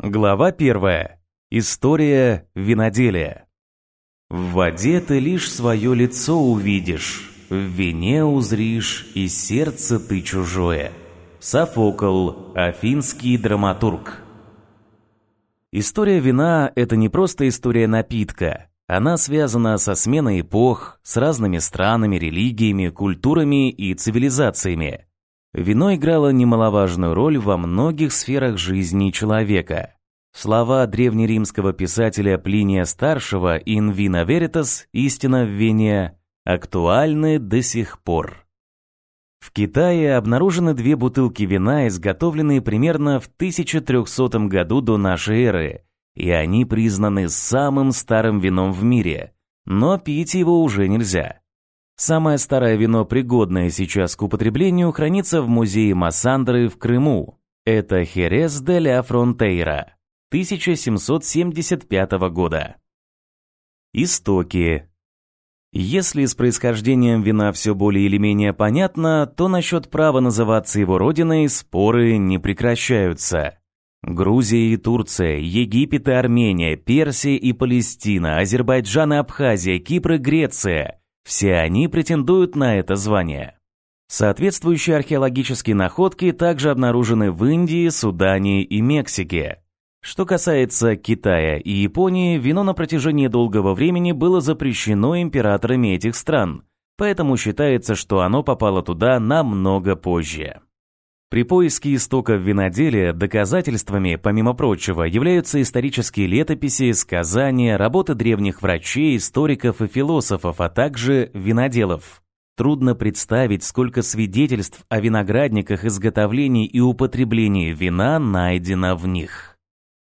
Глава первая. История виноделия. В воде ты лишь свое лицо увидишь, в вине узришь, и сердце ты чужое. Софокл, афинский драматург. История вина – это не просто история напитка. Она связана со сменой эпох, с разными странами, религиями, культурами и цивилизациями. Вино играло немаловажную роль во многих сферах жизни человека. Слова древнеримского писателя Плиния Старшего «In vino veritas» «Истина в вине» актуальны до сих пор. В Китае обнаружены две бутылки вина, изготовленные примерно в 1300 году до нашей эры, и они признаны самым старым вином в мире, но пить его уже нельзя. Самое старое вино, пригодное сейчас к употреблению, хранится в музее Массандры в Крыму. Это Херес де ля Фронтейра 1775 года. Истоки. Если с происхождением вина все более или менее понятно, то насчет права называться его родиной споры не прекращаются. Грузия и Турция, Египет и Армения, Персия и Палестина, Азербайджан и Абхазия, Кипр и Греция – все они претендуют на это звание. Соответствующие археологические находки также обнаружены в Индии, Судане и Мексике. Что касается Китая и Японии, вино на протяжении долгого времени было запрещено императорами этих стран, поэтому считается, что оно попало туда намного позже. При поиске истоков виноделия доказательствами, помимо прочего, являются исторические летописи, сказания, работы древних врачей, историков и философов, а также виноделов. Трудно представить, сколько свидетельств о виноградниках, изготовлении и употреблении вина найдено в них.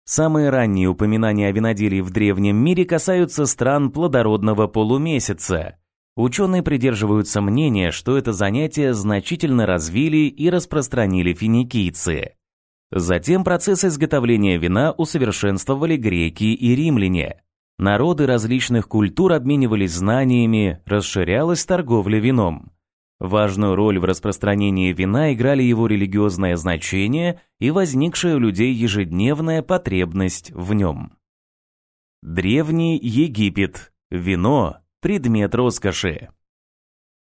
Самые ранние упоминания о виноделии в древнем мире касаются стран плодородного полумесяца, Ученые придерживаются мнения, что это занятие значительно развили и распространили финикийцы. Затем процесс изготовления вина усовершенствовали греки и римляне. Народы различных культур обменивались знаниями, расширялась торговля вином. Важную роль в распространении вина играли его религиозное значение и возникшая у людей ежедневная потребность в нем. Древний Египет. Вино предмет роскоши.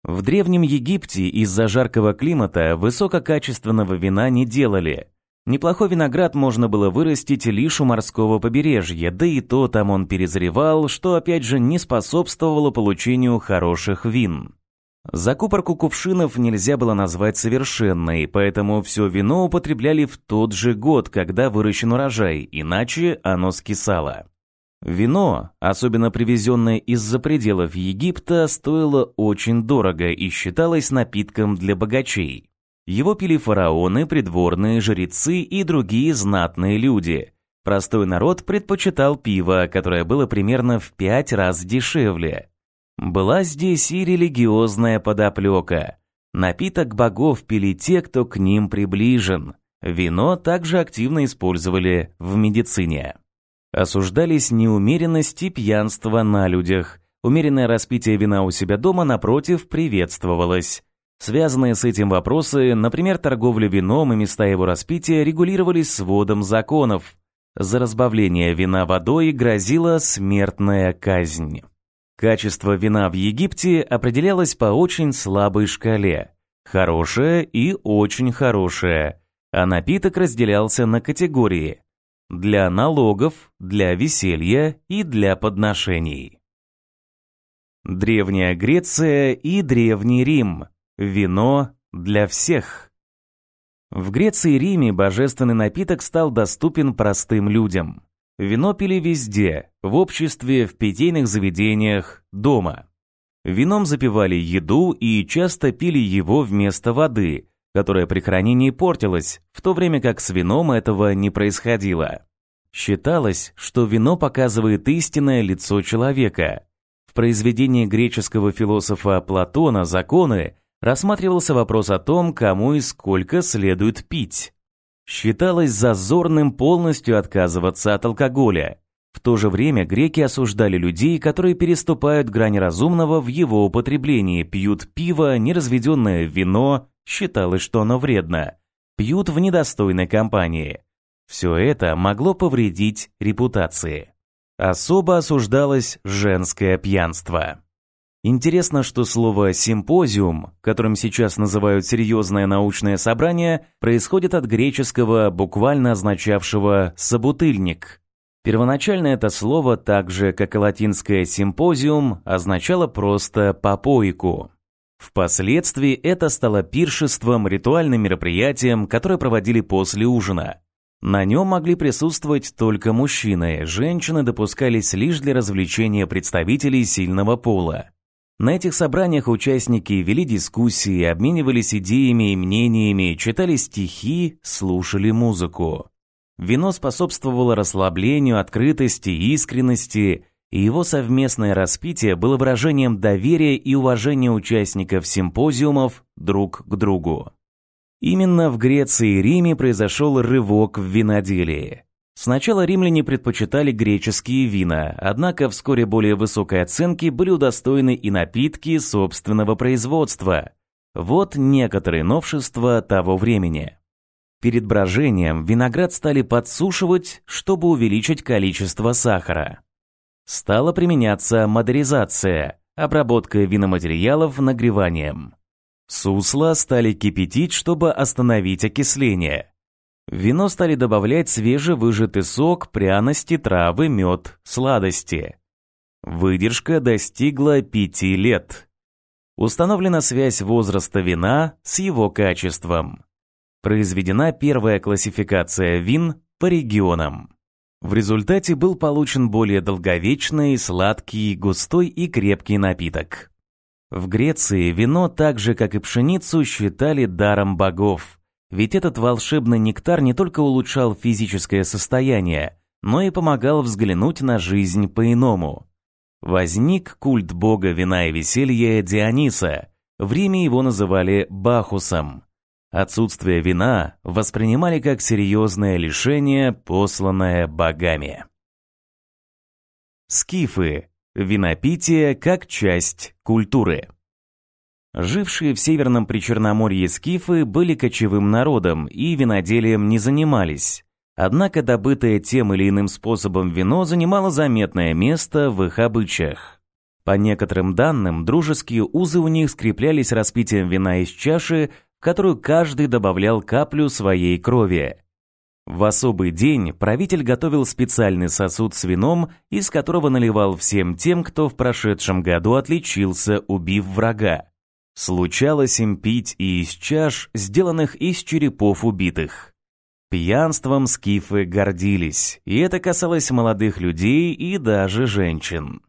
В Древнем Египте из-за жаркого климата высококачественного вина не делали. Неплохой виноград можно было вырастить лишь у морского побережья, да и то там он перезревал, что опять же не способствовало получению хороших вин. Закупорку кувшинов нельзя было назвать совершенной, поэтому все вино употребляли в тот же год, когда выращен урожай, иначе оно скисало. Вино, особенно привезенное из-за пределов Египта, стоило очень дорого и считалось напитком для богачей. Его пили фараоны, придворные, жрецы и другие знатные люди. Простой народ предпочитал пиво, которое было примерно в пять раз дешевле. Была здесь и религиозная подоплека. Напиток богов пили те, кто к ним приближен. Вино также активно использовали в медицине. Осуждались неумеренность и пьянство на людях. Умеренное распитие вина у себя дома, напротив, приветствовалось. Связанные с этим вопросы, например, торговля вином и места его распития регулировались сводом законов. За разбавление вина водой грозила смертная казнь. Качество вина в Египте определялось по очень слабой шкале. Хорошее и очень хорошее. А напиток разделялся на категории для налогов, для веселья и для подношений. Древняя Греция и Древний Рим. Вино для всех. В Греции и Риме божественный напиток стал доступен простым людям. Вино пили везде, в обществе, в питейных заведениях, дома. Вином запивали еду и часто пили его вместо воды, которая при хранении портилась, в то время как с вином этого не происходило. Считалось, что вино показывает истинное лицо человека. В произведении греческого философа Платона «Законы» рассматривался вопрос о том, кому и сколько следует пить. Считалось зазорным полностью отказываться от алкоголя. В то же время греки осуждали людей, которые переступают грань разумного в его употреблении, пьют пиво, неразведенное вино, считалось, что оно вредно, пьют в недостойной компании. Все это могло повредить репутации. Особо осуждалось женское пьянство. Интересно, что слово «симпозиум», которым сейчас называют серьезное научное собрание, происходит от греческого, буквально означавшего «собутыльник». Первоначально это слово, так же как и латинское «симпозиум», означало просто «попойку». Впоследствии это стало пиршеством, ритуальным мероприятием, которое проводили после ужина. На нем могли присутствовать только мужчины, женщины допускались лишь для развлечения представителей сильного пола. На этих собраниях участники вели дискуссии, обменивались идеями и мнениями, читали стихи, слушали музыку. Вино способствовало расслаблению, открытости, искренности, и его совместное распитие было выражением доверия и уважения участников симпозиумов друг к другу. Именно в Греции и Риме произошел рывок в виноделии. Сначала римляне предпочитали греческие вина, однако вскоре более высокой оценки были удостоены и напитки собственного производства. Вот некоторые новшества того времени. Перед брожением виноград стали подсушивать, чтобы увеличить количество сахара. Стала применяться модеризация, обработка виноматериалов нагреванием. Сусла стали кипятить, чтобы остановить окисление. В вино стали добавлять свежевыжатый сок, пряности, травы, мед, сладости. Выдержка достигла пяти лет. Установлена связь возраста вина с его качеством. Произведена первая классификация вин по регионам. В результате был получен более долговечный, сладкий, густой и крепкий напиток. В Греции вино, так же как и пшеницу, считали даром богов – ведь этот волшебный нектар не только улучшал физическое состояние, но и помогал взглянуть на жизнь по-иному. Возник культ бога вина и веселья Диониса. В Риме его называли Бахусом. Отсутствие вина воспринимали как серьезное лишение, посланное богами. Скифы. Винопитие как часть культуры. Жившие в Северном Причерноморье скифы были кочевым народом и виноделием не занимались. Однако добытое тем или иным способом вино занимало заметное место в их обычаях. По некоторым данным, дружеские узы у них скреплялись распитием вина из чаши, которую каждый добавлял каплю своей крови. В особый день правитель готовил специальный сосуд с вином, из которого наливал всем тем, кто в прошедшем году отличился, убив врага. Случалось им пить и из чаш, сделанных из черепов убитых. Пьянством скифы гордились, и это касалось молодых людей и даже женщин.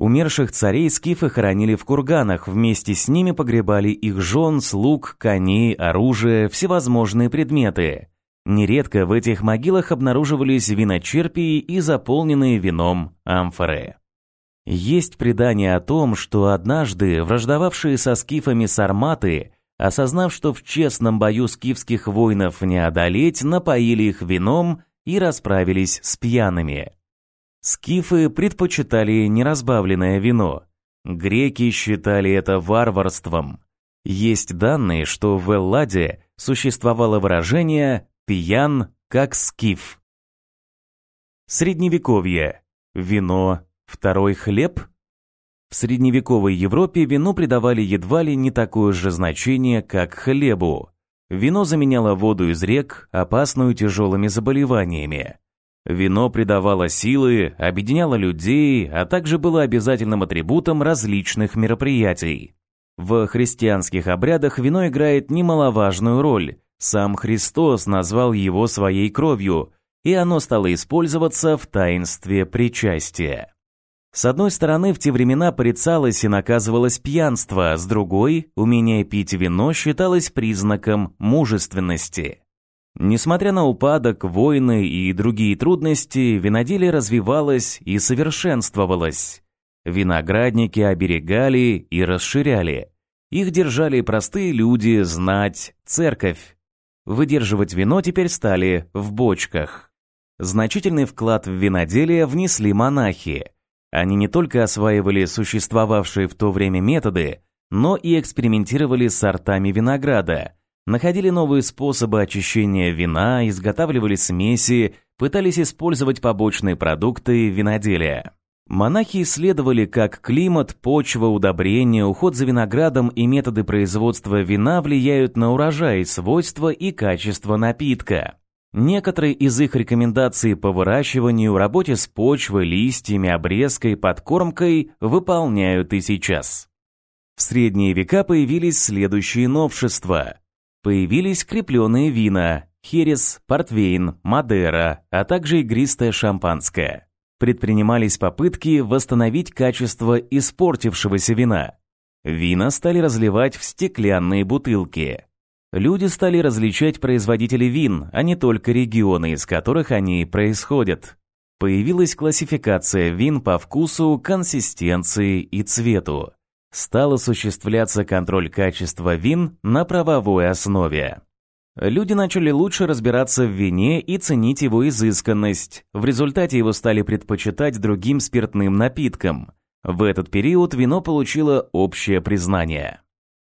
Умерших царей скифы хоронили в курганах, вместе с ними погребали их жен, слуг, коней, оружие, всевозможные предметы. Нередко в этих могилах обнаруживались виночерпии и заполненные вином амфоры. Есть предание о том, что однажды враждовавшие со скифами сарматы, осознав, что в честном бою скифских воинов не одолеть, напоили их вином и расправились с пьяными. Скифы предпочитали неразбавленное вино. Греки считали это варварством. Есть данные, что в Элладе существовало выражение «пьян как скиф». Средневековье. Вино Второй хлеб? В средневековой Европе вину придавали едва ли не такое же значение, как хлебу. Вино заменяло воду из рек, опасную тяжелыми заболеваниями. Вино придавало силы, объединяло людей, а также было обязательным атрибутом различных мероприятий. В христианских обрядах вино играет немаловажную роль. Сам Христос назвал его своей кровью, и оно стало использоваться в таинстве причастия. С одной стороны, в те времена порицалось и наказывалось пьянство, с другой, умение пить вино считалось признаком мужественности. Несмотря на упадок, войны и другие трудности, виноделие развивалось и совершенствовалось. Виноградники оберегали и расширяли. Их держали простые люди, знать, церковь. Выдерживать вино теперь стали в бочках. Значительный вклад в виноделие внесли монахи – они не только осваивали существовавшие в то время методы, но и экспериментировали с сортами винограда, Находили новые способы очищения вина, изготавливали смеси, пытались использовать побочные продукты виноделия. Монахи исследовали, как климат, почва, удобрения, уход за виноградом и методы производства вина влияют на урожай, свойства и качество напитка. Некоторые из их рекомендаций по выращиванию, работе с почвой, листьями, обрезкой, подкормкой выполняют и сейчас. В средние века появились следующие новшества. Появились крепленные вина, херес, портвейн, мадера, а также игристое шампанское. Предпринимались попытки восстановить качество испортившегося вина. Вина стали разливать в стеклянные бутылки. Люди стали различать производителей вин, а не только регионы, из которых они происходят. Появилась классификация вин по вкусу, консистенции и цвету. Стал осуществляться контроль качества вин на правовой основе. Люди начали лучше разбираться в вине и ценить его изысканность. В результате его стали предпочитать другим спиртным напиткам. В этот период вино получило общее признание.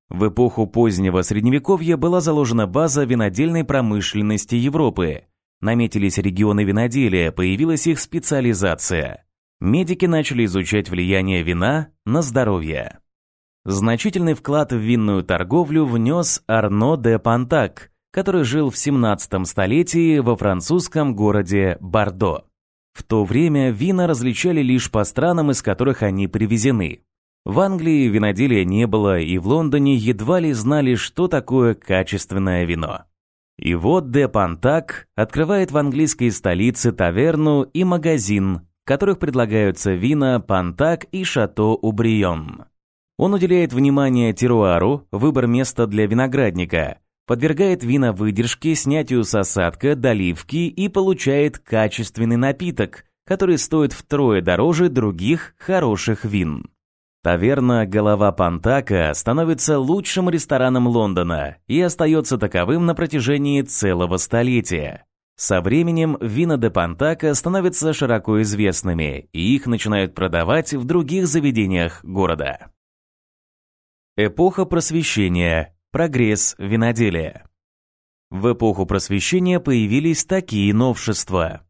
В эпоху позднего Средневековья была заложена база винодельной промышленности Европы. Наметились регионы виноделия, появилась их специализация. Медики начали изучать влияние вина на здоровье. Значительный вклад в винную торговлю внес Арно де Пантак, который жил в 17 столетии во французском городе Бордо. В то время вина различали лишь по странам, из которых они привезены. В Англии виноделия не было, и в Лондоне едва ли знали, что такое качественное вино. И вот де Пантак открывает в английской столице таверну и магазин, в которых предлагаются вина Пантак и Шато Убрион. Он уделяет внимание теруару, выбор места для виноградника, подвергает вина выдержке, снятию с осадка, доливки и получает качественный напиток, который стоит втрое дороже других хороших вин. Таверна «Голова Пантака» становится лучшим рестораном Лондона и остается таковым на протяжении целого столетия. Со временем вина де Пантака становятся широко известными, и их начинают продавать в других заведениях города. Эпоха просвещения. Прогресс виноделия. В эпоху просвещения появились такие новшества.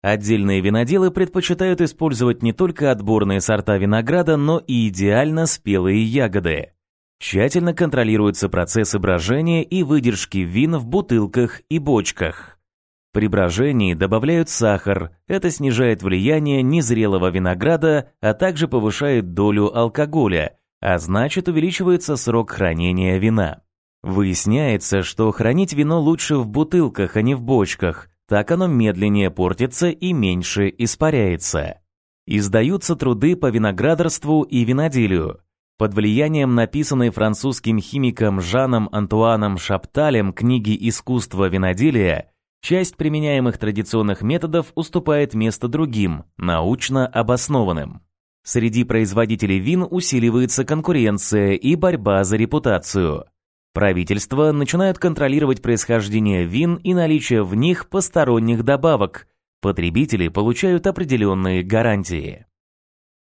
Отдельные виноделы предпочитают использовать не только отборные сорта винограда, но и идеально спелые ягоды. Тщательно контролируются процессы брожения и выдержки вин в бутылках и бочках. При брожении добавляют сахар, это снижает влияние незрелого винограда, а также повышает долю алкоголя, а значит увеличивается срок хранения вина. Выясняется, что хранить вино лучше в бутылках, а не в бочках, так оно медленнее портится и меньше испаряется. Издаются труды по виноградарству и виноделию. Под влиянием написанной французским химиком Жаном Антуаном Шапталем книги «Искусство виноделия» часть применяемых традиционных методов уступает место другим, научно обоснованным. Среди производителей вин усиливается конкуренция и борьба за репутацию. Правительство начинает контролировать происхождение вин и наличие в них посторонних добавок. Потребители получают определенные гарантии.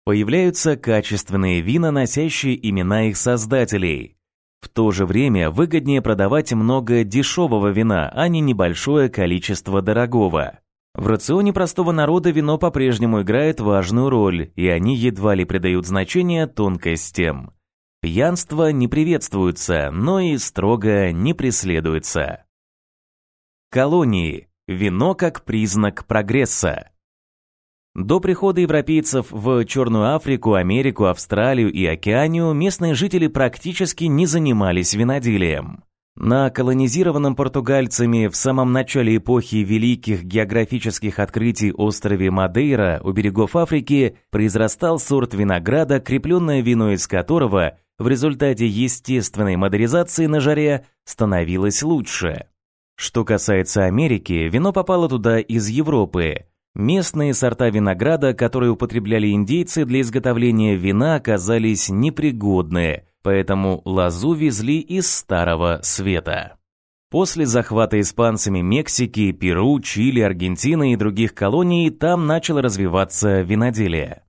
Появляются качественные вина, носящие имена их создателей. В то же время выгоднее продавать много дешевого вина, а не небольшое количество дорогого. В рационе простого народа вино по-прежнему играет важную роль, и они едва ли придают значение тонкостям. Пьянство не приветствуется, но и строго не преследуется. Колонии. Вино как признак прогресса. До прихода европейцев в Черную Африку, Америку, Австралию и Океанию местные жители практически не занимались виноделием. На колонизированном португальцами в самом начале эпохи великих географических открытий острове Мадейра у берегов Африки произрастал сорт винограда, крепленное вино из которого в результате естественной модернизации на жаре становилось лучше. Что касается Америки, вино попало туда из Европы. Местные сорта винограда, которые употребляли индейцы для изготовления вина, оказались непригодны, поэтому лозу везли из Старого Света. После захвата испанцами Мексики, Перу, Чили, Аргентины и других колоний там начало развиваться виноделие.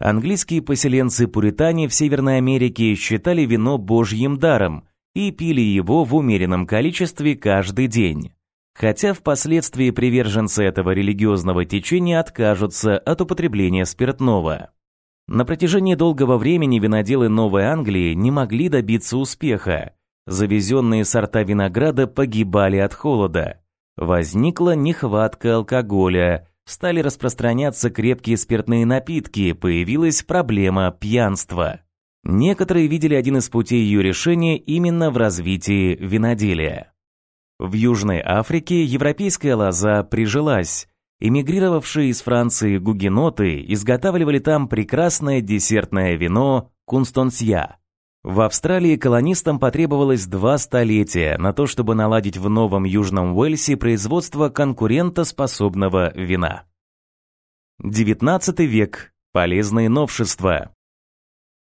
Английские поселенцы-пуритане в Северной Америке считали вино божьим даром и пили его в умеренном количестве каждый день. Хотя впоследствии приверженцы этого религиозного течения откажутся от употребления спиртного. На протяжении долгого времени виноделы Новой Англии не могли добиться успеха. Завезенные сорта винограда погибали от холода. Возникла нехватка алкоголя, стали распространяться крепкие спиртные напитки, появилась проблема пьянства. Некоторые видели один из путей ее решения именно в развитии виноделия. В Южной Африке европейская лоза прижилась. Эмигрировавшие из Франции гугеноты изготавливали там прекрасное десертное вино кунстонсья. В Австралии колонистам потребовалось два столетия на то, чтобы наладить в Новом Южном Уэльсе производство конкурентоспособного вина. XIX век. Полезные новшества.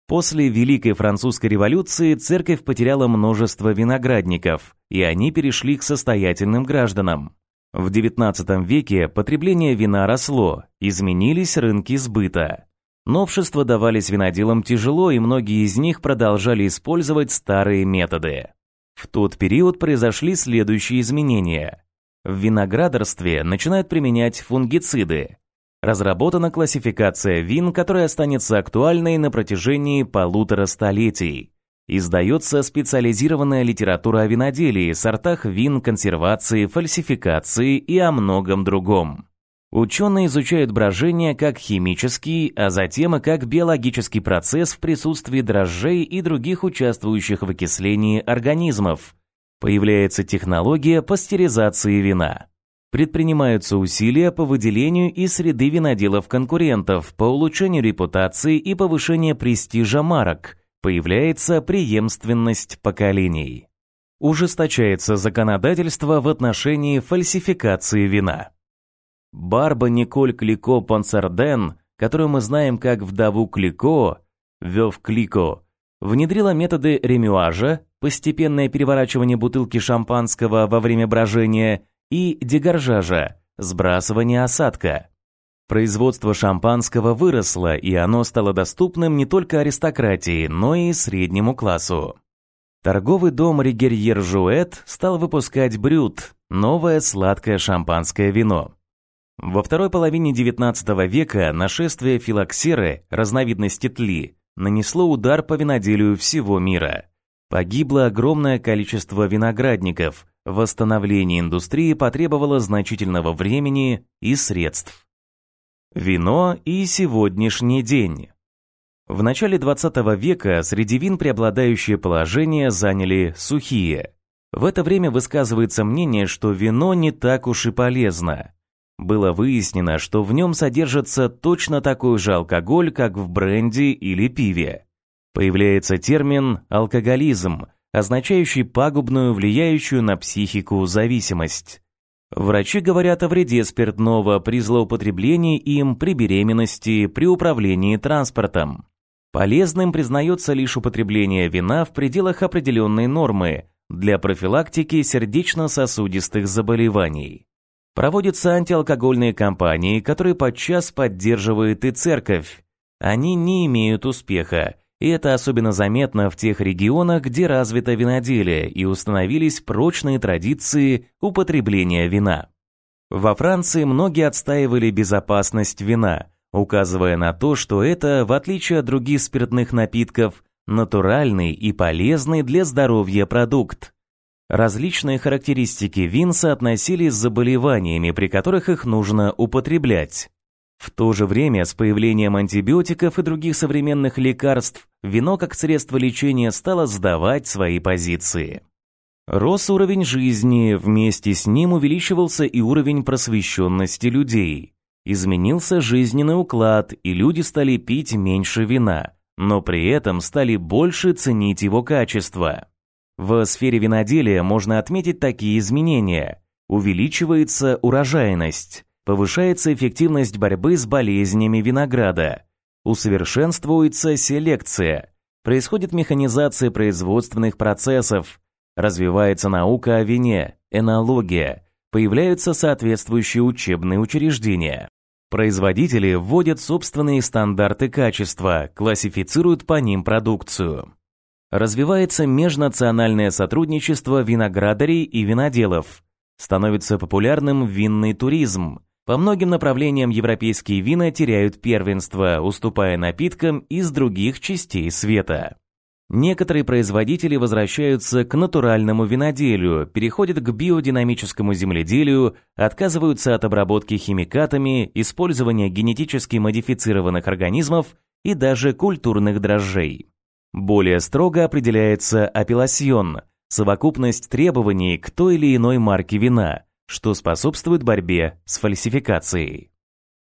После Великой Французской революции церковь потеряла множество виноградников, и они перешли к состоятельным гражданам. В XIX веке потребление вина росло, изменились рынки сбыта. Новшества давались виноделам тяжело, и многие из них продолжали использовать старые методы. В тот период произошли следующие изменения. В виноградарстве начинают применять фунгициды, Разработана классификация вин, которая останется актуальной на протяжении полутора столетий. Издается специализированная литература о виноделии, сортах вин, консервации, фальсификации и о многом другом. Ученые изучают брожение как химический, а затем и как биологический процесс в присутствии дрожжей и других участвующих в окислении организмов. Появляется технология пастеризации вина. Предпринимаются усилия по выделению из среды виноделов-конкурентов, по улучшению репутации и повышению престижа марок. Появляется преемственность поколений. Ужесточается законодательство в отношении фальсификации вина. Барба Николь Клико Понсарден, которую мы знаем как вдову Клико, Вёв Клико, внедрила методы ремюажа, постепенное переворачивание бутылки шампанского во время брожения и дегоржажа, сбрасывание осадка. Производство шампанского выросло, и оно стало доступным не только аристократии, но и среднему классу. Торговый дом Ригерьер Жуэт стал выпускать брют, новое сладкое шампанское вино. Во второй половине XIX века нашествие филоксеры, разновидности тли, нанесло удар по виноделию всего мира. Погибло огромное количество виноградников, Восстановление индустрии потребовало значительного времени и средств. Вино и сегодняшний день. В начале 20 века среди вин преобладающее положение заняли сухие. В это время высказывается мнение, что вино не так уж и полезно. Было выяснено, что в нем содержится точно такой же алкоголь, как в бренди или пиве. Появляется термин «алкоголизм», означающий пагубную, влияющую на психику зависимость. Врачи говорят о вреде спиртного при злоупотреблении им при беременности, при управлении транспортом. Полезным признается лишь употребление вина в пределах определенной нормы для профилактики сердечно-сосудистых заболеваний. Проводятся антиалкогольные кампании, которые подчас поддерживает и церковь. Они не имеют успеха, и это особенно заметно в тех регионах, где развито виноделие и установились прочные традиции употребления вина. Во Франции многие отстаивали безопасность вина, указывая на то, что это, в отличие от других спиртных напитков, натуральный и полезный для здоровья продукт. Различные характеристики вин соотносились с заболеваниями, при которых их нужно употреблять. В то же время с появлением антибиотиков и других современных лекарств вино как средство лечения стало сдавать свои позиции. Рос уровень жизни, вместе с ним увеличивался и уровень просвещенности людей. Изменился жизненный уклад, и люди стали пить меньше вина, но при этом стали больше ценить его качество. В сфере виноделия можно отметить такие изменения. Увеличивается урожайность, повышается эффективность борьбы с болезнями винограда, усовершенствуется селекция, происходит механизация производственных процессов, развивается наука о вине, энология, появляются соответствующие учебные учреждения. Производители вводят собственные стандарты качества, классифицируют по ним продукцию. Развивается межнациональное сотрудничество виноградарей и виноделов. Становится популярным винный туризм. По многим направлениям европейские вина теряют первенство, уступая напиткам из других частей света. Некоторые производители возвращаются к натуральному виноделию, переходят к биодинамическому земледелию, отказываются от обработки химикатами, использования генетически модифицированных организмов и даже культурных дрожжей. Более строго определяется апелласьон – совокупность требований к той или иной марке вина, что способствует борьбе с фальсификацией.